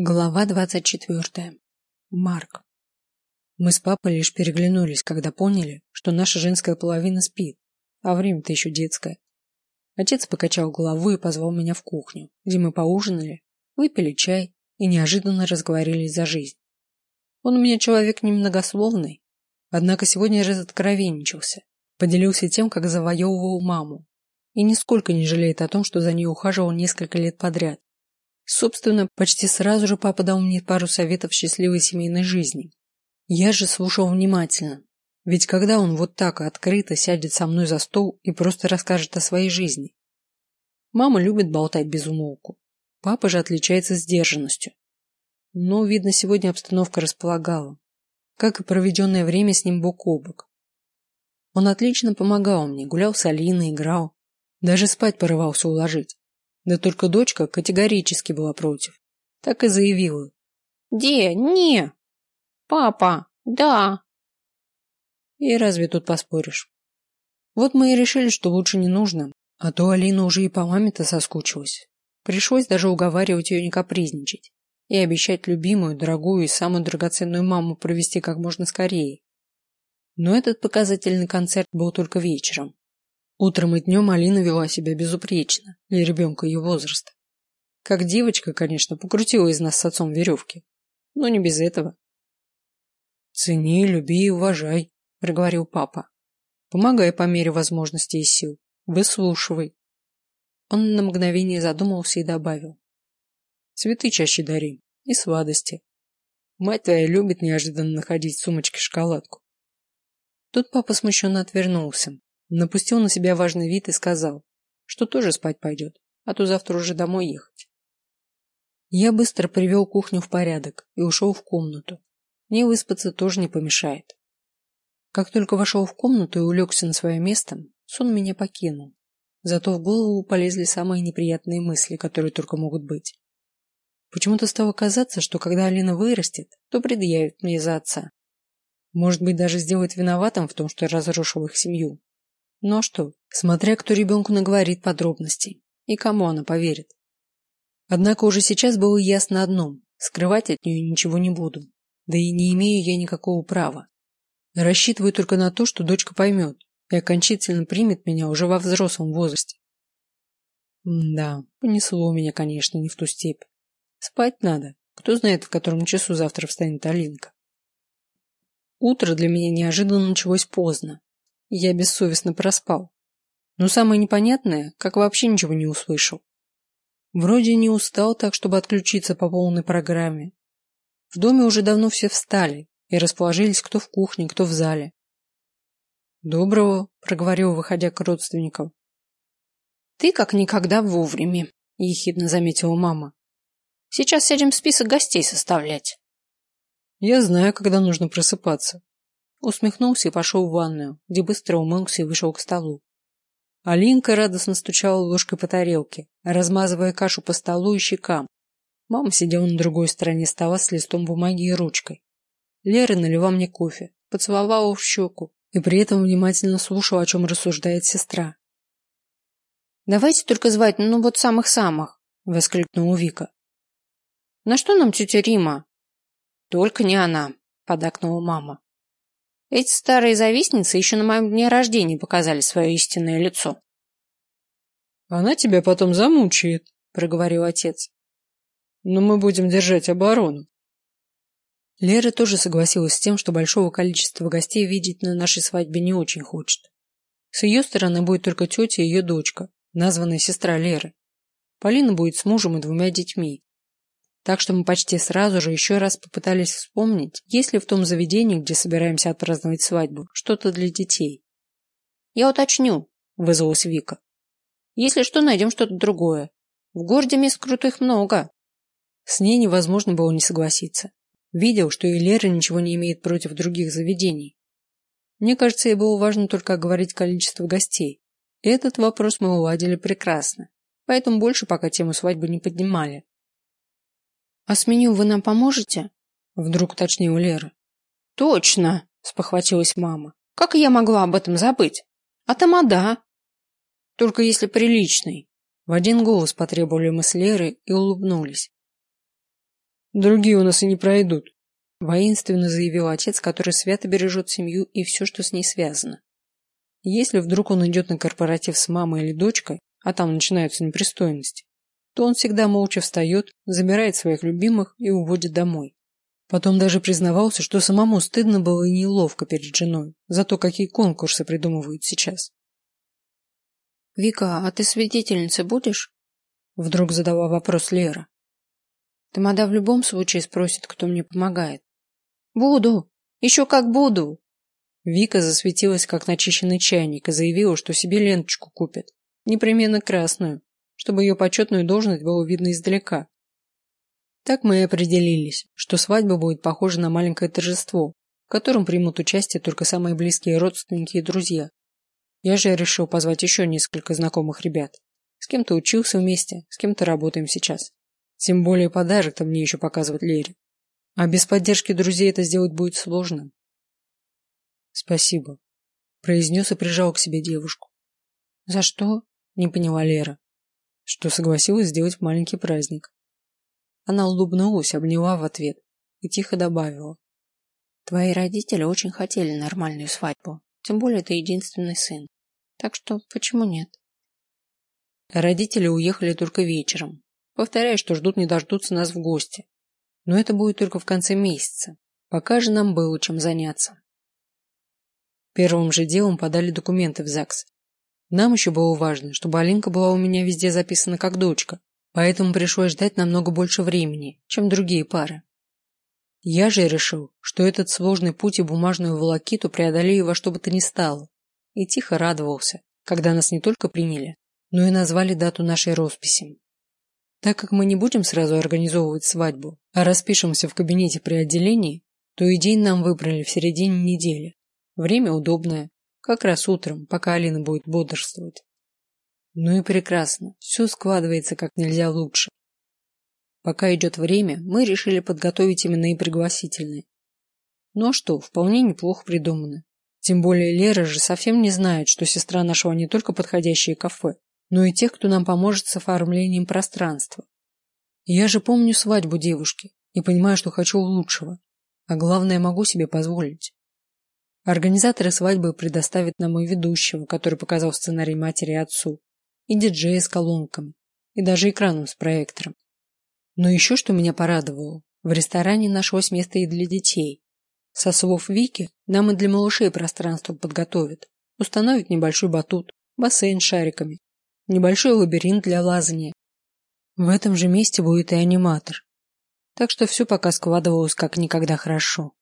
Глава двадцать четвертая. Марк. Мы с папой лишь переглянулись, когда поняли, что наша женская половина спит, а время-то еще детское. Отец покачал головой и позвал меня в кухню, где мы поужинали, выпили чай и неожиданно разговорились за жизнь. Он у меня человек немногословный, однако сегодня разоткровенничался, поделился тем, как завоевывал маму, и нисколько не жалеет о том, что за ней ухаживал несколько лет подряд Собственно, почти сразу же папа дал мне пару советов счастливой семейной жизни. Я же слушал внимательно, ведь когда он вот так открыто сядет со мной за стол и просто расскажет о своей жизни? Мама любит болтать без умолку. Папа же отличается сдержанностью. Но, видно, сегодня обстановка располагала, как и проведенное время с ним бок о бок. Он отлично помогал мне, гулял с Алиной, играл, даже спать порывался уложить. Да только дочка категорически была против. Так и заявила. «Де, не! Папа, да!» И разве тут поспоришь? Вот мы и решили, что лучше не нужно, а то Алина уже и по маме-то соскучилась. Пришлось даже уговаривать ее не капризничать и обещать любимую, дорогую и самую драгоценную маму провести как можно скорее. Но этот показательный концерт был только вечером. Утром и днем Алина вела себя безупречно для ребенка ее возраста. Как девочка, конечно, покрутила из нас с отцом веревки, но не без этого. «Цени, люби и уважай», — проговорил папа. «Помогай по мере возможностей и сил. Выслушивай». Он на мгновение задумался и добавил. «Цветы чаще дари и сладости. Мать твоя любит неожиданно находить в сумочке шоколадку». Тут папа смущенно отвернулся, Напустил на себя важный вид и сказал, что тоже спать пойдет, а то завтра уже домой ехать. Я быстро привел кухню в порядок и ушел в комнату. Мне выспаться тоже не помешает. Как только вошел в комнату и улегся на свое место, сон меня покинул. Зато в голову полезли самые неприятные мысли, которые только могут быть. Почему-то стало казаться, что когда Алина вырастет, то предъявит мне за отца. Может быть, даже сделает виноватым в том, что разрушил их семью. Ну а что, смотря кто ребенку наговорит подробностей и кому она поверит. Однако уже сейчас было ясно одно – скрывать от нее ничего не буду, да и не имею я никакого права. Рассчитываю только на то, что дочка поймет и окончательно примет меня уже во взрослом возрасте. М да, понесло меня, конечно, не в ту степь. Спать надо. Кто знает, в котором часу завтра встанет Алинка. Утро для меня неожиданно началось поздно. Я бессовестно проспал. Но самое непонятное, как вообще ничего не услышал. Вроде не устал так, чтобы отключиться по полной программе. В доме уже давно все встали и расположились кто в кухне, кто в зале. «Доброго», — проговорил, выходя к родственникам. «Ты как никогда вовремя», — ехидно заметила мама. «Сейчас сядем список гостей составлять». «Я знаю, когда нужно просыпаться», Усмехнулся и пошел в ванную, где быстро умылся и вышел к столу. Алинка радостно стучала ложкой по тарелке, размазывая кашу по столу и щекам. Мама сидела на другой стороне стола с листом бумаги и ручкой. Лера налила мне кофе, поцеловала в щеку и при этом внимательно слушала, о чем рассуждает сестра. «Давайте только звать, ну вот самых-самых!» — воскликнула Вика. «На что нам тетя Рима?» «Только не она!» — подакнула мама. Эти старые завистницы еще на моем дне рождения показали свое истинное лицо. Она тебя потом замучает, проговорил отец. Но мы будем держать оборону. Лера тоже согласилась с тем, что большого количества гостей видеть на нашей свадьбе не очень хочет. С ее стороны будет только тетя и ее дочка, названная сестра Леры. Полина будет с мужем и двумя детьми. Так что мы почти сразу же еще раз попытались вспомнить, есть ли в том заведении, где собираемся отпраздновать свадьбу, что-то для детей. Я уточню, вызвалась Вика. Если что, найдем что-то другое. В городе мест крутых много. С ней невозможно было не согласиться. Видел, что и Лера ничего не имеет против других заведений. Мне кажется, ей было важно только оговорить количество гостей. Этот вопрос мы уладили прекрасно, поэтому больше пока тему свадьбы не поднимали. «А с меню вы нам поможете?» Вдруг уточнила Лера. «Точно!» – спохватилась мама. «Как я могла об этом забыть? А тамада?» «Только если приличный». В один голос потребовали мы с Лерой и улыбнулись. Другие у нас и не пройдут. Воинственно заявил отец, который свято бережет семью и все, что с ней связано. Если вдруг он идет на корпоратив с мамой или дочкой, а там начинаются непристойности, то он всегда молча встает, забирает своих любимых и уводит домой. Потом даже признавался, что самому стыдно было и неловко перед женой за то, какие конкурсы придумывают сейчас. «Вика, а ты свидетельницей будешь?» Вдруг задала вопрос Лера. Тамада в любом случае спросит, кто мне помогает. «Буду! Еще как буду!» Вика засветилась, как начищенный чайник, и заявила, что себе ленточку купит. Непременно красную, чтобы ее почетную должность было видно издалека. Так мы и определились, что свадьба будет похожа на маленькое торжество, в котором примут участие только самые близкие родственники и друзья. Я же решил позвать еще несколько знакомых ребят. С кем-то учился вместе, с кем-то работаем сейчас. Тем более подарок-то мне еще показывать Лере. А без поддержки друзей это сделать будет сложно. Спасибо, произнес и прижал к себе девушку. За что? Не поняла Лера. Что согласилась сделать маленький праздник. Она улыбнулась, обняла в ответ и тихо добавила. Твои родители очень хотели нормальную свадьбу, тем более ты единственный сын. Так что почему нет? Родители уехали только вечером. Повторяю, что ждут не дождутся нас в гости. Но это будет только в конце месяца. Пока же нам было чем заняться. Первым же делом подали документы в ЗАГС. Нам еще было важно, чтобы Алинка была у меня везде записана как дочка, поэтому пришлось ждать намного больше времени, чем другие пары. Я же решил, что этот сложный путь и бумажную волокиту преодолею во что бы то ни стало, и тихо радовался, когда нас не только приняли, но и назвали дату нашей росписи. Так как мы не будем сразу организовывать свадьбу, а распишемся в кабинете при отделении, то и день нам выбрали в середине недели. Время удобное, как раз утром, пока Алина будет бодрствовать. Ну и прекрасно, все складывается как нельзя лучше. Пока идет время, мы решили подготовить именно и пригласительные. Ну а что, вполне неплохо придумано. Тем более Лера же совсем не знает, что сестра нашла не только подходящее кафе, но и тех, кто нам поможет с оформлением пространства. Я же помню свадьбу девушки и понимаю, что хочу лучшего, а главное могу себе позволить. Организаторы свадьбы предоставят нам и ведущего, который показал сценарий матери и отцу, и диджея с колонками, и даже экраном с проектором. Но еще что меня порадовало, в ресторане нашлось место и для детей. Со слов Вики, нам и для малышей пространство подготовят. Установят небольшой батут, бассейн с шариками, небольшой лабиринт для лазания. В этом же месте будет и аниматор. Так что все пока складывалось как никогда хорошо.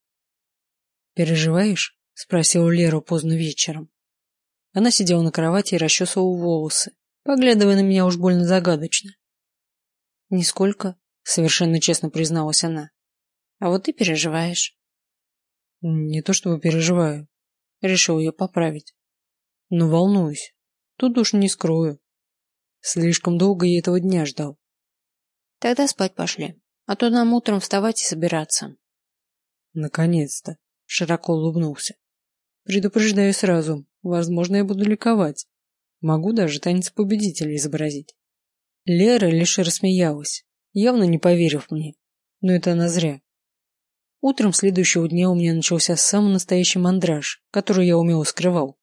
«Переживаешь?» – спросил Леру поздно вечером. Она сидела на кровати и расчесывала волосы, поглядывая на меня уж больно загадочно. «Нисколько», – совершенно честно призналась она. «А вот ты переживаешь». «Не то чтобы переживаю», – решил я поправить. «Но волнуюсь. Тут уж не скрою. Слишком долго я этого дня ждал. Тогда спать пошли, а то нам утром вставать и собираться. Наконец-то, широко улыбнулся. Предупреждаю сразу, возможно, я буду ликовать. Могу даже танец победителя изобразить. Лера лишь рассмеялась, явно не поверив мне. Но это она зря. Утром следующего дня у меня начался самый настоящий мандраж, который я умело скрывал.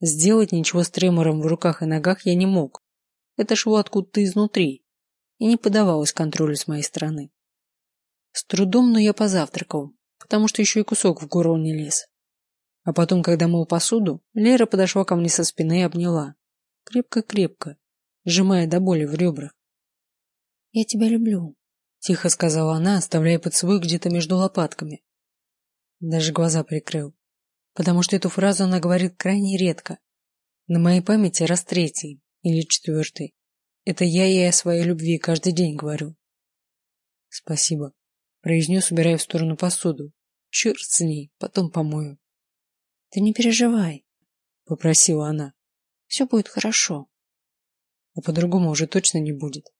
Сделать ничего с тремором в руках и ногах я не мог, это шло откуда-то изнутри и не подавалось контролю с моей стороны. С трудом, но я позавтракал, потому что еще и кусок в горло не лез. А потом, когда мыл посуду, Лера подошла ко мне со спины и обняла. Крепко-крепко, сжимая до боли в ребрах. «Я тебя люблю», — тихо сказала она, оставляя поцелуй где-то между лопатками. Даже глаза прикрыл, потому что эту фразу она говорит крайне редко. На моей памяти раз третий, или четвертый. Это я ей о своей любви каждый день говорю. Спасибо, произнес, убирая в сторону посуду. Черт с ней, потом помою. Ты не переживай, попросила она. Все будет хорошо. А по-другому уже точно не будет.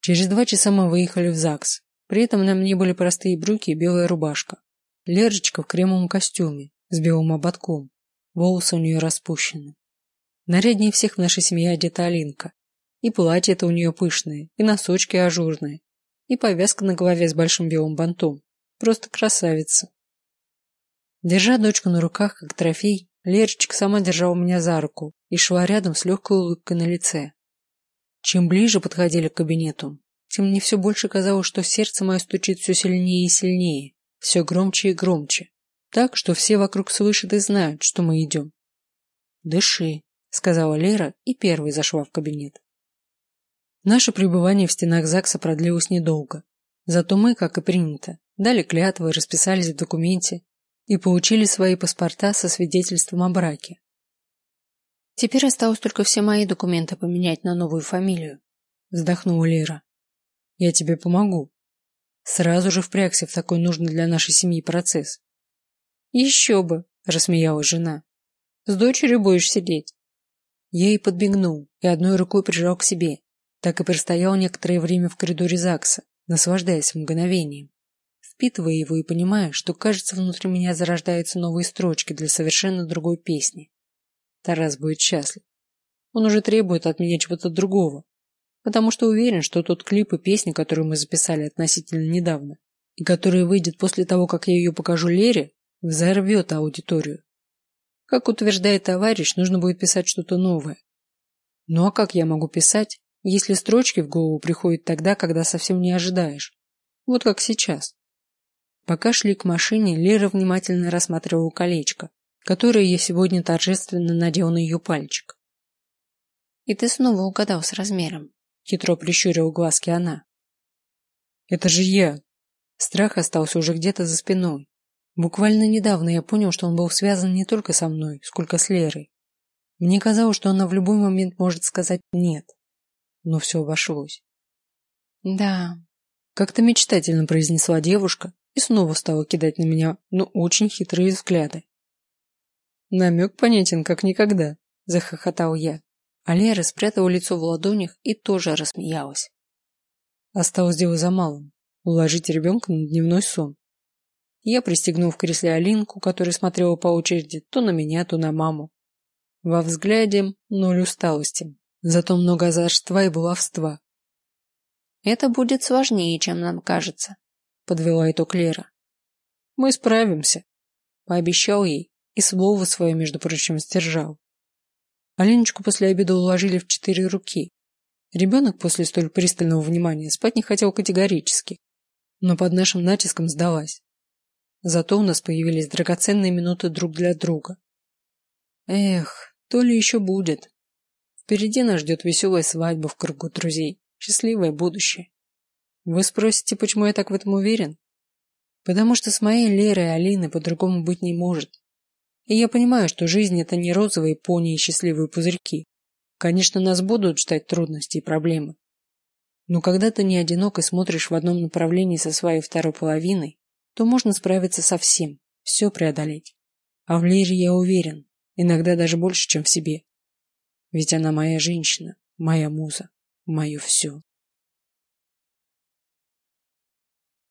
Через два часа мы выехали в ЗАГС. При этом на мне были простые брюки и белая рубашка. Лерочка в кремовом костюме с белым ободком. Волосы у нее распущены. Наряднее всех в нашей семье одета Алинка. И платье-то у нее пышное, и носочки ажурные. и повязка на голове с большим белым бантом. Просто красавица. Держа дочку на руках, как трофей, Лерочка сама держала меня за руку и шла рядом с легкой улыбкой на лице. Чем ближе подходили к кабинету, тем мне все больше казалось, что сердце мое стучит все сильнее и сильнее, все громче и громче, так, что все вокруг слышат и знают, что мы идем. «Дыши», — сказала Лера и первой зашла в кабинет. Наше пребывание в стенах ЗАГСа продлилось недолго. Зато мы, как и принято, дали клятвы, расписались в документе и получили свои паспорта со свидетельством о браке. Теперь осталось только все мои документы поменять на новую фамилию, вздохнула Лера. Я тебе помогу. Сразу же впрягся в такой нужный для нашей семьи процесс. Еще бы, рассмеялась жена. С дочерью будешь сидеть. Я ей подбегнул и одной рукой прижал к себе, так и простоял некоторое время в коридоре ЗАГСа, наслаждаясь мгновением, впитывая его и понимая, что, кажется, внутри меня зарождаются новые строчки для совершенно другой песни. Тарас будет счастлив. Он уже требует от меня чего-то другого, потому что уверен, что тот клип и песня, которую мы записали относительно недавно, и которая выйдет после того, как я ее покажу Лере, взорвет аудиторию. Как утверждает товарищ, нужно будет писать что-то новое. Ну а как я могу писать, если строчки в голову приходят тогда, когда совсем не ожидаешь. Вот как сейчас. Пока шли к машине, Лера внимательно рассматривала колечко, которое я сегодня торжественно надел на ее пальчик. И ты снова угадал с размером, хитро прищурила глазки она. Это же я. Страх остался уже где-то за спиной. Буквально недавно я понял, что он был связан не только со мной, сколько с Лерой. Мне казалось, что она в любой момент может сказать «нет» но все обошлось. Да, как-то мечтательно произнесла девушка и снова стала кидать на меня, ну, очень хитрые взгляды. Намек понятен, как никогда, захохотал я. А Лера спрятала лицо в ладонях и тоже рассмеялась. Осталось дело за малым – уложить ребенка на дневной сон. Я пристегнул в кресле Алинку, которая смотрела по очереди то на меня, то на маму. Во взгляде ноль усталости, Зато много озорства и баловства. Это будет сложнее, чем нам кажется, подвела итог Лера. Мы справимся, пообещал ей и слово свое, между прочим, сдержал. Алиночку после обеда уложили в четыре руки. Ребенок после столь пристального внимания спать не хотел категорически, но под нашим натиском сдалась. Зато у нас появились драгоценные минуты друг для друга. Эх, то ли еще будет. Впереди нас ждет веселая свадьба в кругу друзей, счастливое будущее. Вы спросите, почему я так в этом уверен? Потому что с моей Лерой и Алиной по-другому быть не может. И я понимаю, что жизнь это не розовые пони и счастливые пузырьки. Конечно, нас будут ждать трудности и проблемы. Но когда ты не одинок и смотришь в одном направлении со своей второй половиной, то можно справиться со всем, все преодолеть. А в Лере я уверен, иногда даже больше, чем в себе. Ведь она моя женщина, моя муза, мое все.